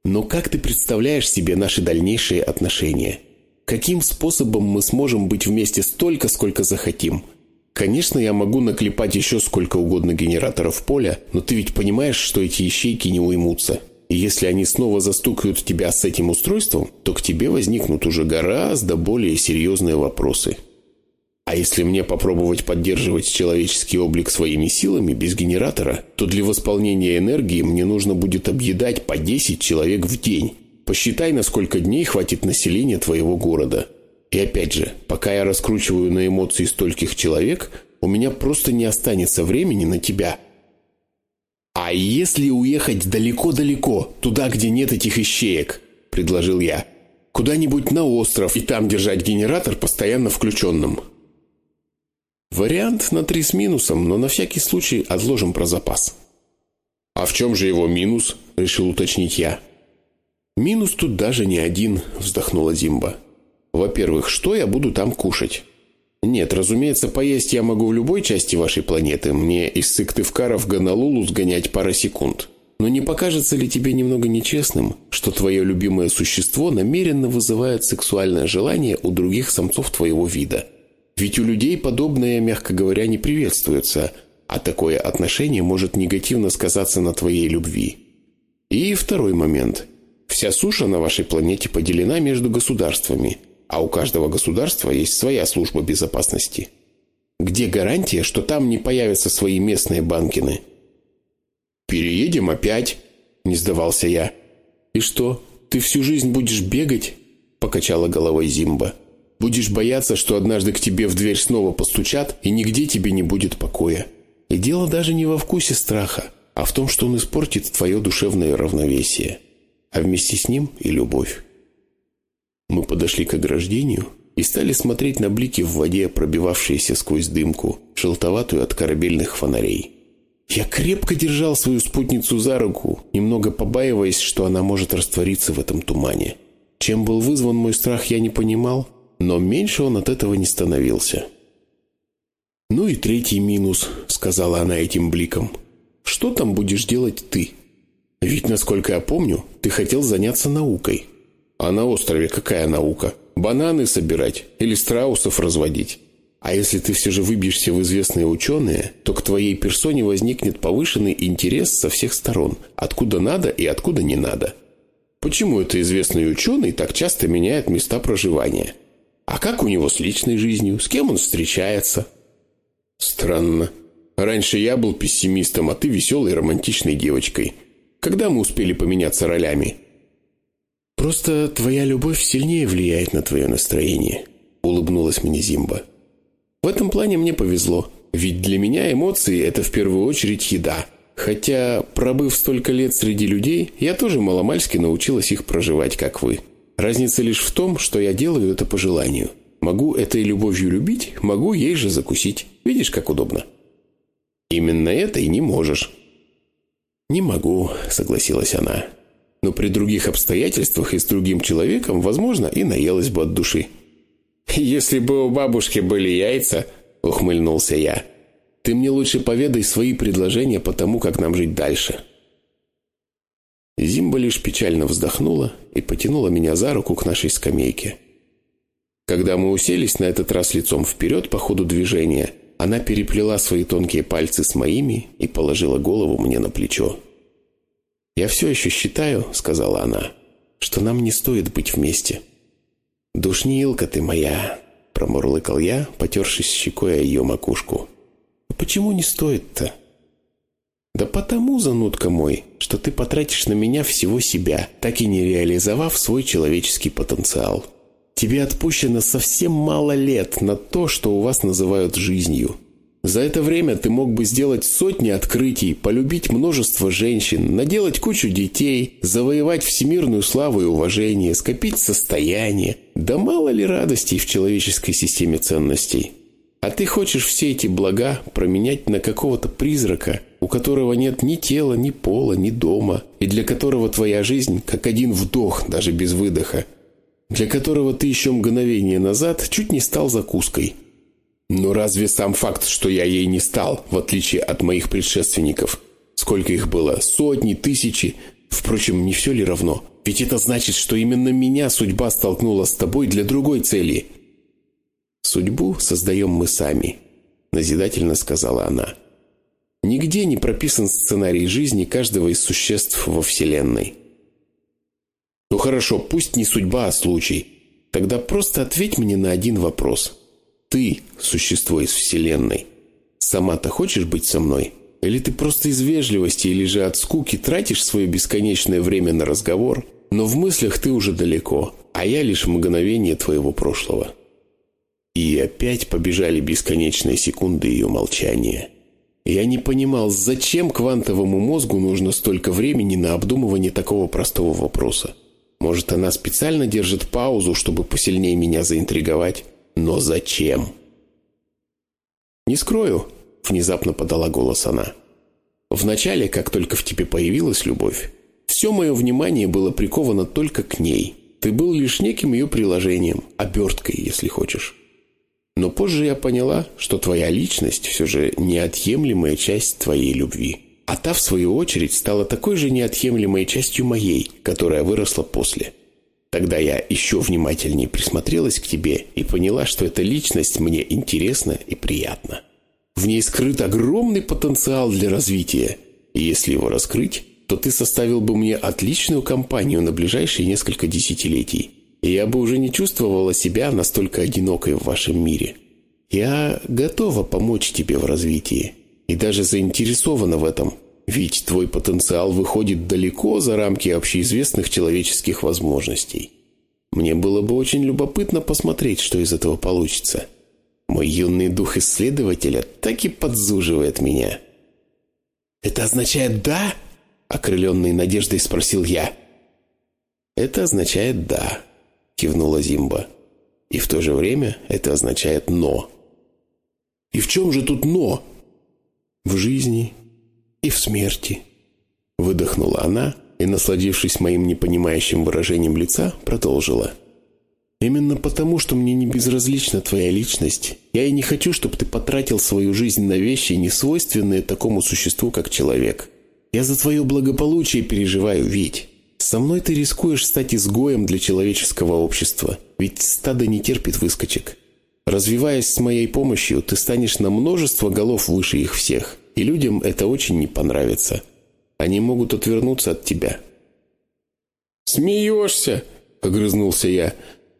[SPEAKER 1] «Но как ты представляешь себе наши дальнейшие отношения? Каким способом мы сможем быть вместе столько, сколько захотим? Конечно, я могу наклепать еще сколько угодно генераторов поля, но ты ведь понимаешь, что эти ищейки не уймутся. И если они снова застукают тебя с этим устройством, то к тебе возникнут уже гораздо более серьезные вопросы». А если мне попробовать поддерживать человеческий облик своими силами без генератора, то для восполнения энергии мне нужно будет объедать по 10 человек в день. Посчитай, на сколько дней хватит населения твоего города. И опять же, пока я раскручиваю на эмоции стольких человек, у меня просто не останется времени на тебя. А если уехать далеко-далеко, туда, где нет этих ищеек, предложил я. Куда-нибудь на остров и там держать генератор постоянно включенным. Вариант на три с минусом, но на всякий случай отложим про запас. «А в чем же его минус?» – решил уточнить я. «Минус тут даже не один», – вздохнула Зимба. «Во-первых, что я буду там кушать?» «Нет, разумеется, поесть я могу в любой части вашей планеты. Мне из Сыктывкара в Гонолулу сгонять пара секунд. Но не покажется ли тебе немного нечестным, что твое любимое существо намеренно вызывает сексуальное желание у других самцов твоего вида?» Ведь у людей подобное, мягко говоря, не приветствуется, а такое отношение может негативно сказаться на твоей любви. И второй момент. Вся суша на вашей планете поделена между государствами, а у каждого государства есть своя служба безопасности. Где гарантия, что там не появятся свои местные банкины? «Переедем опять»,
[SPEAKER 2] не сдавался я. «И что, ты всю жизнь будешь бегать?» – покачала головой Зимба. «Будешь бояться, что однажды к тебе в дверь снова постучат, и нигде тебе не будет покоя. И дело даже не во вкусе страха, а в том, что он испортит твое душевное равновесие, а вместе с ним и любовь». Мы подошли к ограждению и стали смотреть на блики в воде, пробивавшиеся сквозь дымку, желтоватую от корабельных фонарей. Я крепко держал свою спутницу за руку, немного побаиваясь, что она может раствориться в этом тумане. Чем был вызван мой страх, я не понимал, но меньше он от этого не становился. «Ну и третий минус», — сказала она этим бликом. «Что там будешь делать ты? Ведь, насколько я помню, ты хотел заняться наукой. А на острове какая наука? Бананы собирать или страусов разводить?» А если ты все же выбьешься в известные ученые, то к твоей персоне возникнет повышенный интерес со всех сторон, откуда надо и откуда не надо. Почему это известный ученый так часто меняет места проживания? А как у него с личной жизнью? С кем он встречается? Странно. Раньше я был пессимистом, а ты веселой романтичной девочкой. Когда мы успели поменяться ролями? Просто твоя любовь сильнее влияет на твое настроение, улыбнулась мне Зимба. В этом плане мне повезло, ведь для меня эмоции – это в первую очередь еда. Хотя, пробыв столько лет среди людей, я тоже маломальски научилась их проживать, как вы. Разница лишь в том, что я делаю это по желанию. Могу этой любовью любить, могу ей же закусить. Видишь, как удобно? Именно это и не можешь. Не могу, согласилась она. Но при других обстоятельствах и с другим человеком, возможно, и наелась бы от души. «Если бы у бабушки были яйца», — ухмыльнулся я, — «ты мне лучше поведай свои предложения по тому, как нам жить дальше». Зимба лишь печально вздохнула и потянула меня за руку к нашей скамейке. Когда мы уселись на этот раз лицом вперед по ходу движения, она переплела свои тонкие пальцы с моими и положила голову мне на плечо. «Я все еще считаю», — сказала она, — «что нам не стоит быть вместе». «Душнилка ты моя!» — промурлыкал я, потершись щекой о ее макушку. «А «Почему не стоит-то?» «Да потому, занудка мой, что ты потратишь на меня всего себя, так и не реализовав свой человеческий потенциал. Тебе отпущено совсем мало лет на то, что у вас называют жизнью. За это время ты мог бы сделать сотни открытий, полюбить множество женщин, наделать кучу детей, завоевать всемирную славу и уважение, скопить состояние. Да мало ли радостей в человеческой системе ценностей. А ты хочешь все эти блага променять на какого-то призрака, у которого нет ни тела, ни пола, ни дома, и для которого твоя жизнь как один вдох, даже без выдоха, для которого ты еще мгновение назад чуть не стал закуской – но разве сам факт, что я ей не стал, в отличие от моих предшественников? Сколько их было? Сотни, тысячи? Впрочем, не все ли равно? Ведь это значит, что именно меня судьба столкнула с тобой для другой цели. Судьбу создаем мы сами, назидательно сказала она. Нигде не прописан сценарий жизни каждого из существ во Вселенной. Ну хорошо, пусть не судьба, а случай. Тогда просто ответь мне на один вопрос. Ты – существо из Вселенной. Сама-то хочешь быть со мной? Или ты просто из вежливости или же от скуки тратишь свое бесконечное время на разговор, но в мыслях ты уже далеко, а я лишь мгновение твоего прошлого?» И опять побежали бесконечные секунды ее молчания. Я не понимал, зачем квантовому мозгу нужно столько времени на обдумывание такого простого вопроса. Может, она специально держит паузу, чтобы посильнее меня заинтриговать? Но зачем? «Не скрою», — внезапно подала голос она. «Вначале, как только в тебе появилась любовь, все мое внимание было приковано только к ней. Ты был лишь неким ее приложением, оберткой, если хочешь. Но позже я поняла, что твоя личность все же неотъемлемая часть твоей любви. А та, в свою очередь, стала такой же неотъемлемой частью моей, которая выросла после. Тогда я еще внимательнее присмотрелась к тебе и поняла, что эта личность мне интересна и приятна. В ней скрыт огромный потенциал для развития, и если его раскрыть, то ты составил бы мне отличную компанию на ближайшие несколько десятилетий, я бы уже не чувствовала себя настолько одинокой в вашем мире. Я готова помочь тебе в развитии, и даже заинтересована в этом,
[SPEAKER 1] ведь твой потенциал выходит далеко за рамки общеизвестных человеческих возможностей. Мне было бы очень любопытно посмотреть, что из этого получится. Мой юный дух исследователя так и подзуживает меня. «Это означает «да»?» — окрыленной надеждой спросил я. «Это означает «да», — кивнула Зимба. «И в то же время это означает «но». «И в чем же тут «но»?» «В жизни и в смерти», — выдохнула она и, насладившись моим непонимающим выражением лица, продолжила. «Именно потому, что мне не безразлична твоя личность, я и не хочу, чтобы ты потратил свою жизнь на вещи, не свойственные такому существу, как человек. Я за твое благополучие переживаю, ведь со мной ты рискуешь стать изгоем для человеческого общества, ведь стадо не терпит выскочек. Развиваясь с моей помощью, ты станешь на множество голов выше их всех, и людям это очень не понравится». Они могут отвернуться от тебя».
[SPEAKER 2] «Смеешься?» — огрызнулся я.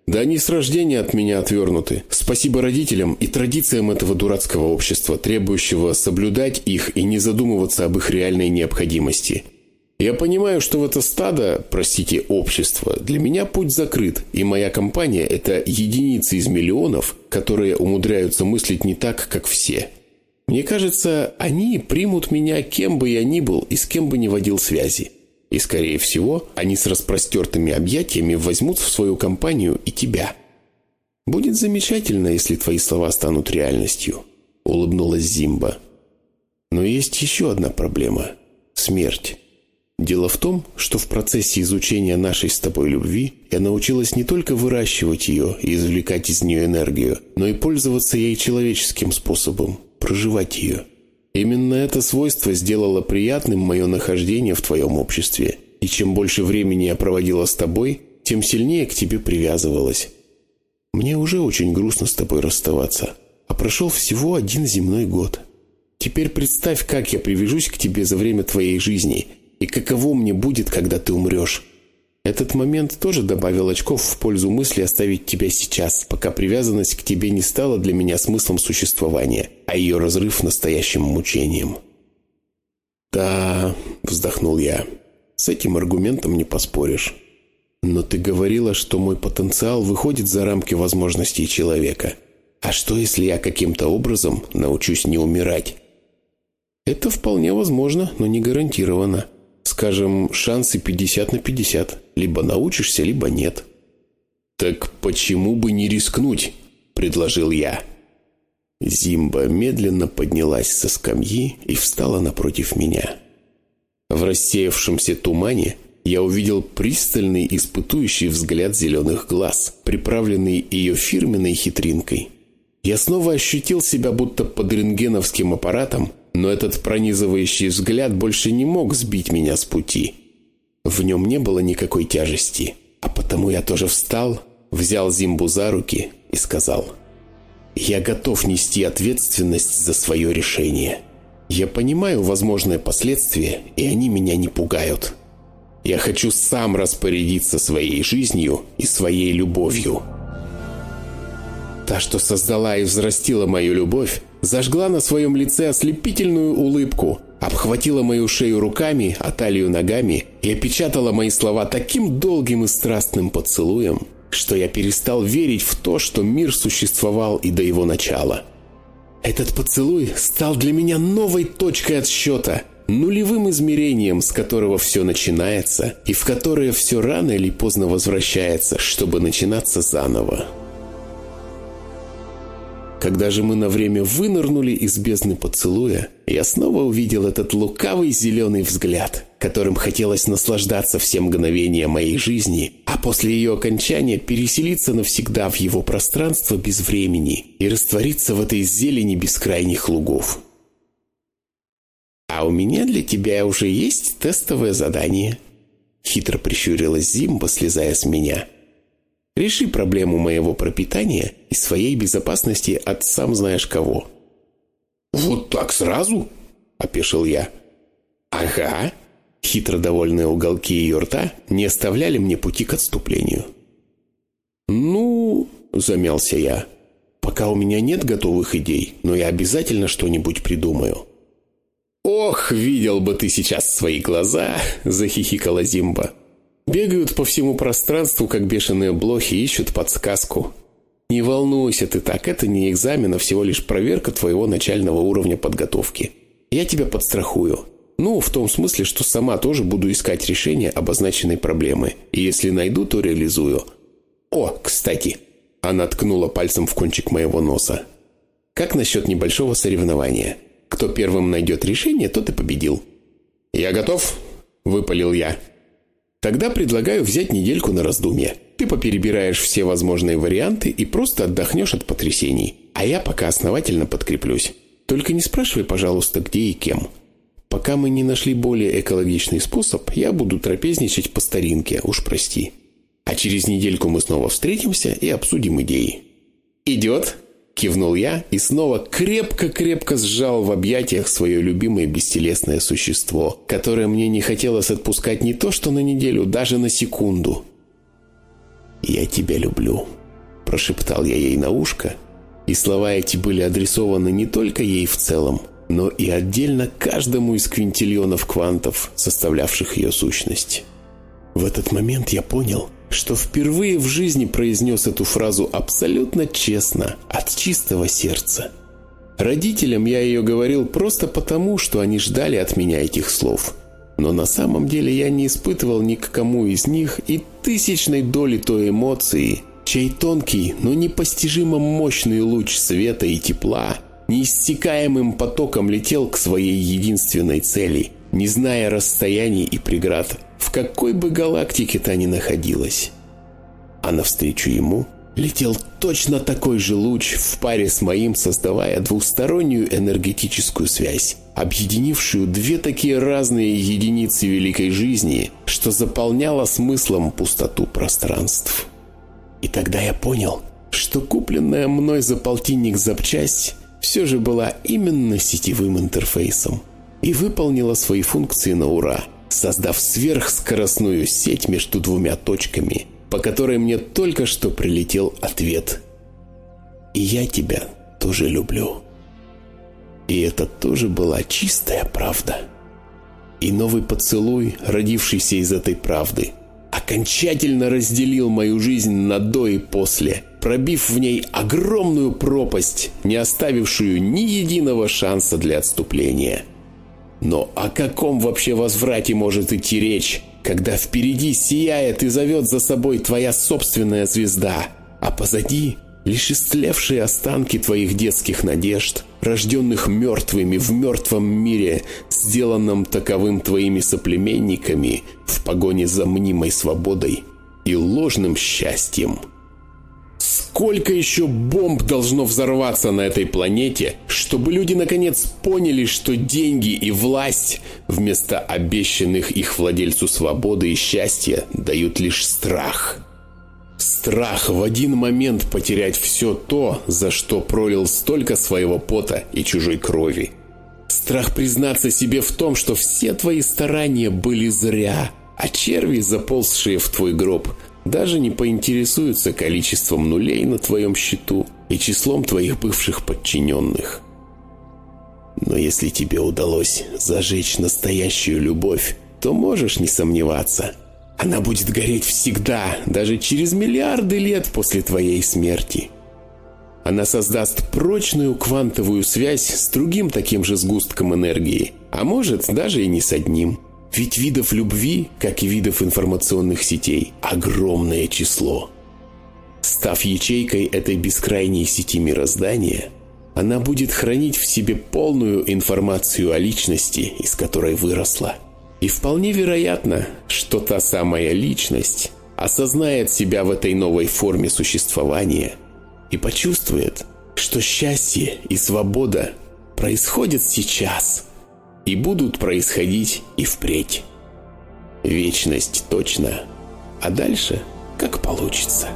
[SPEAKER 2] «Да они с рождения от меня отвернуты. Спасибо родителям и традициям этого дурацкого общества, требующего соблюдать их и не задумываться об их реальной необходимости. Я понимаю, что в это стадо, простите, общество, для меня путь закрыт, и моя компания – это единицы из миллионов, которые умудряются мыслить не так, как все». Мне кажется, они примут меня кем бы я ни был и с кем бы ни водил связи. И, скорее всего, они с распростертыми объятиями возьмут в свою компанию и тебя. Будет замечательно, если твои слова станут реальностью, улыбнулась Зимба. Но есть еще одна проблема смерть. Дело в том, что в процессе изучения нашей с тобой любви я научилась не только выращивать ее и извлекать из нее энергию, но и пользоваться ей человеческим способом проживать ее. Именно это свойство сделало приятным мое нахождение в твоем обществе. И чем больше времени я проводила с тобой, тем сильнее к тебе привязывалась. Мне уже очень грустно с тобой расставаться. А прошел всего один земной год. Теперь представь, как я привяжусь к тебе за время твоей жизни, и каково мне будет, когда ты умрешь. Этот момент тоже добавил очков в пользу мысли оставить тебя сейчас, пока привязанность к тебе не стала для меня смыслом существования, а ее разрыв настоящим мучением. «Да», — вздохнул я, — «с этим аргументом не поспоришь. Но ты говорила, что мой потенциал выходит за рамки возможностей человека. А что, если я каким-то образом научусь не умирать?» «Это вполне возможно, но не гарантированно. Скажем, шансы 50 на 50. Либо научишься, либо нет. «Так почему бы не рискнуть?» – предложил я. Зимба медленно поднялась со скамьи и встала напротив меня. В рассеявшемся тумане я увидел пристальный испытующий взгляд зеленых глаз, приправленный ее фирменной хитринкой. Я снова ощутил себя будто под рентгеновским аппаратом – но этот пронизывающий взгляд больше не мог сбить меня с пути. В нем не было никакой тяжести, а потому я тоже встал, взял Зимбу за руки и сказал, «Я готов нести ответственность за свое решение. Я понимаю возможные последствия, и они меня не пугают. Я хочу сам распорядиться своей жизнью и своей любовью». Та, что создала и взрастила мою любовь, зажгла на своем лице ослепительную улыбку, обхватила мою шею руками, а талию ногами и опечатала мои слова таким долгим и страстным поцелуем, что я перестал верить в то, что мир существовал и до его начала. Этот поцелуй стал для меня новой точкой отсчета, нулевым измерением, с которого все начинается и в которое все рано или поздно возвращается, чтобы начинаться заново. Когда же мы на время вынырнули из бездны поцелуя, я снова увидел этот лукавый зеленый взгляд, которым хотелось наслаждаться все мгновения моей жизни, а после ее окончания переселиться навсегда в его пространство без времени и раствориться в этой зелени бескрайних лугов. «А у меня для тебя уже есть тестовое задание», — хитро прищурилась Зимба, слезая с меня — Реши проблему моего пропитания и своей безопасности от сам знаешь кого».
[SPEAKER 1] «Вот так сразу?» – опешил я.
[SPEAKER 2] «Ага». Хитро довольные уголки ее рта не оставляли мне пути к отступлению. «Ну...» – замялся я. «Пока у меня нет готовых идей, но я обязательно что-нибудь придумаю».
[SPEAKER 1] «О,
[SPEAKER 2] «Ох, видел бы ты сейчас свои глаза!» – захихикала Зимба. «Бегают по всему пространству, как бешеные блохи, ищут подсказку. Не волнуйся ты так, это не экзамен, а всего лишь проверка твоего начального уровня подготовки. Я тебя подстрахую. Ну, в том смысле, что сама тоже буду искать решение обозначенной проблемы. И если найду, то реализую. О, кстати!» Она ткнула пальцем в кончик моего носа. «Как насчет небольшого соревнования?» Кто первым найдет решение, тот и победил. «Я готов», — выпалил я. «Тогда предлагаю взять недельку на раздумье. Ты поперебираешь все возможные варианты и просто отдохнешь от потрясений. А я пока основательно подкреплюсь. Только не спрашивай, пожалуйста, где и кем. Пока мы не нашли более экологичный способ, я буду трапезничать по старинке, уж прости. А через недельку мы снова встретимся и обсудим идеи». «Идет?» Кивнул я и снова крепко-крепко сжал в объятиях свое любимое бестелесное существо, которое мне не хотелось отпускать не то что на неделю, даже на секунду. «Я тебя люблю», – прошептал я ей на ушко, и слова эти были адресованы не только ей в целом, но и отдельно каждому из квинтиллионов квантов, составлявших ее сущность. В этот момент я понял, что впервые в жизни произнес эту фразу абсолютно честно, от чистого сердца. Родителям я ее говорил просто потому, что они ждали от меня этих слов. Но на самом деле я не испытывал ни к кому из них и тысячной доли той эмоции, чей тонкий, но непостижимо мощный луч света и тепла неиссякаемым потоком летел к своей единственной цели, не зная расстояний и преград, в какой бы галактике та ни находилась. А навстречу ему летел точно такой же луч в паре с моим, создавая двустороннюю энергетическую связь, объединившую две такие разные единицы великой жизни, что заполняла смыслом пустоту пространств. И тогда я понял, что купленная мной за полтинник запчасть все же была именно сетевым интерфейсом и выполнила свои функции на ура – создав сверхскоростную сеть между двумя точками, по которой мне только что прилетел ответ. «И я тебя тоже люблю». И это тоже была чистая правда. И новый поцелуй, родившийся из этой правды, окончательно разделил мою жизнь на до и после, пробив в ней огромную пропасть, не оставившую ни единого шанса для отступления – но о каком вообще возврате может идти речь, когда впереди сияет и зовет за собой твоя собственная звезда, а позади лишь истлевшие останки твоих детских надежд, рожденных мертвыми в мертвом мире, сделанном таковым твоими соплеменниками в погоне за мнимой свободой и ложным счастьем. Сколько еще бомб должно взорваться на этой планете, чтобы люди наконец поняли, что деньги и власть вместо обещанных их владельцу свободы и счастья дают лишь страх. Страх в один момент потерять все то, за что пролил столько своего пота и чужой крови. Страх признаться себе в том, что все твои старания были зря, а черви, заползшие в твой гроб, даже не поинтересуются количеством нулей на твоем счету и числом твоих бывших подчиненных. Но если тебе удалось зажечь настоящую любовь, то можешь не сомневаться. Она будет гореть всегда, даже через миллиарды лет после твоей смерти. Она создаст прочную квантовую связь с другим таким же сгустком энергии, а может даже и не с одним – ведь видов любви, как и видов информационных сетей, огромное число. Став ячейкой этой бескрайней сети мироздания, она будет хранить в себе полную информацию о личности, из которой выросла. И вполне вероятно, что та самая личность осознает себя в этой новой форме существования и почувствует, что счастье и свобода происходят сейчас – и будут происходить и впредь. Вечность точно, а дальше как получится.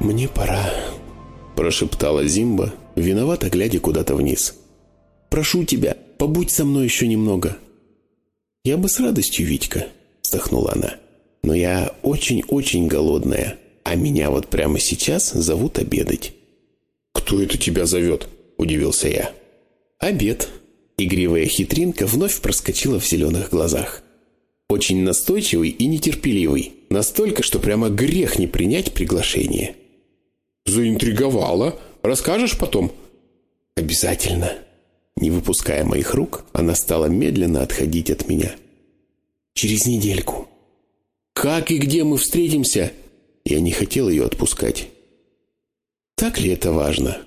[SPEAKER 2] «Мне пора», – прошептала Зимба, виновато глядя куда-то вниз. «Прошу тебя, побудь со мной еще немного». «Я бы с радостью, Витька», – вздохнула она.
[SPEAKER 1] Но я очень-очень голодная, а меня вот прямо сейчас зовут обедать».
[SPEAKER 2] «Кто это тебя зовет?» – удивился я.
[SPEAKER 1] «Обед». Игривая хитринка вновь проскочила в зеленых глазах. Очень настойчивый и нетерпеливый. Настолько, что прямо грех не принять приглашение.
[SPEAKER 2] «Заинтриговала. Расскажешь потом?»
[SPEAKER 1] «Обязательно». Не выпуская моих рук, она стала медленно отходить от меня. «Через недельку». «Как и где мы встретимся?» Я не хотел ее отпускать. Так ли это важно?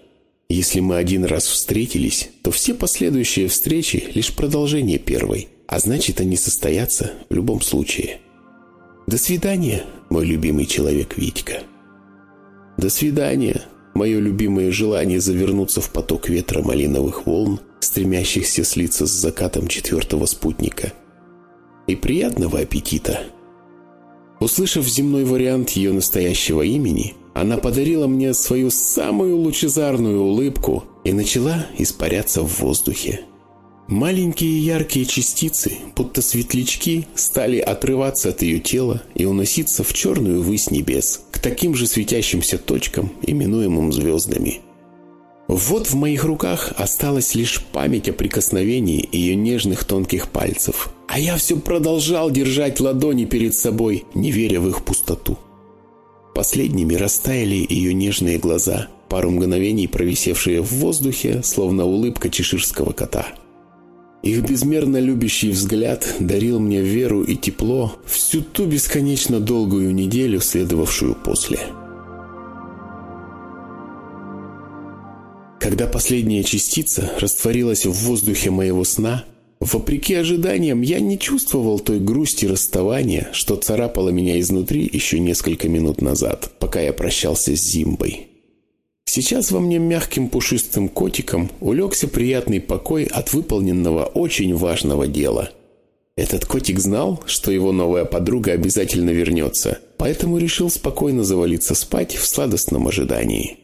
[SPEAKER 1] Если мы один раз встретились, то все последующие встречи – лишь продолжение первой, а значит, они состоятся в любом случае. До свидания, мой любимый человек Витька. До свидания, мое любимое желание завернуться в поток ветра малиновых волн, стремящихся слиться с закатом четвертого спутника. И приятного аппетита. Услышав земной вариант ее настоящего имени, она подарила мне свою самую лучезарную улыбку и начала испаряться в воздухе. Маленькие яркие частицы, будто светлячки, стали отрываться от ее тела и уноситься в черную высь небес, к таким же светящимся точкам, именуемым звездами. Вот в моих руках осталась лишь память о прикосновении ее нежных тонких пальцев, а я все продолжал держать ладони перед собой, не веря в их пустоту. Последними растаяли ее нежные глаза, пару мгновений провисевшие в воздухе, словно улыбка чеширского кота – их безмерно любящий взгляд дарил мне веру и тепло всю ту бесконечно долгую неделю, следовавшую после. Когда последняя частица растворилась в воздухе моего сна, вопреки ожиданиям я не чувствовал той грусти расставания, что царапало меня изнутри еще несколько минут назад, пока я прощался с Зимбой. Сейчас во мне мягким пушистым котиком улегся приятный покой от выполненного очень важного дела. Этот котик знал, что его новая подруга обязательно вернется, поэтому решил спокойно завалиться спать в сладостном ожидании.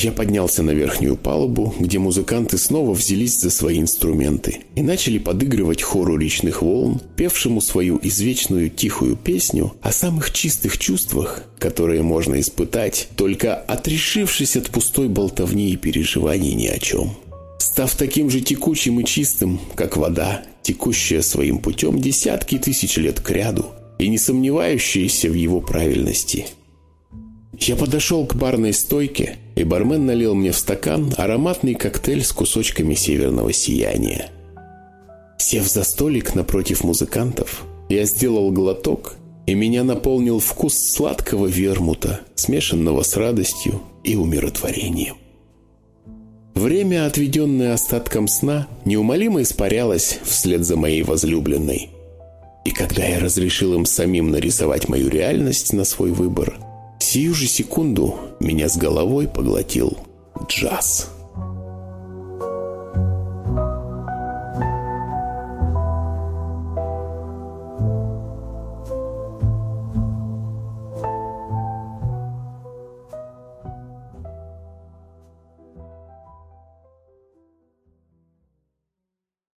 [SPEAKER 1] Я поднялся на верхнюю палубу, где музыканты снова взялись за свои инструменты и начали подыгрывать хору речных волн, певшему свою извечную тихую песню о самых чистых чувствах, которые можно испытать, только отрешившись от пустой болтовни и переживаний ни о чем. Став таким же текучим и чистым, как вода, текущая своим путем десятки тысяч лет кряду и не сомневающаяся в его правильности – я подошел к барной стойке, и бармен налил мне в стакан ароматный коктейль с кусочками северного сияния. Сев за столик напротив музыкантов, я сделал глоток, и меня наполнил вкус сладкого вермута, смешанного с радостью и умиротворением. Время, отведенное остатком сна, неумолимо испарялось вслед за моей возлюбленной. И когда я разрешил им самим нарисовать мою реальность на свой выбор – Сию же секунду меня с головой поглотил джаз.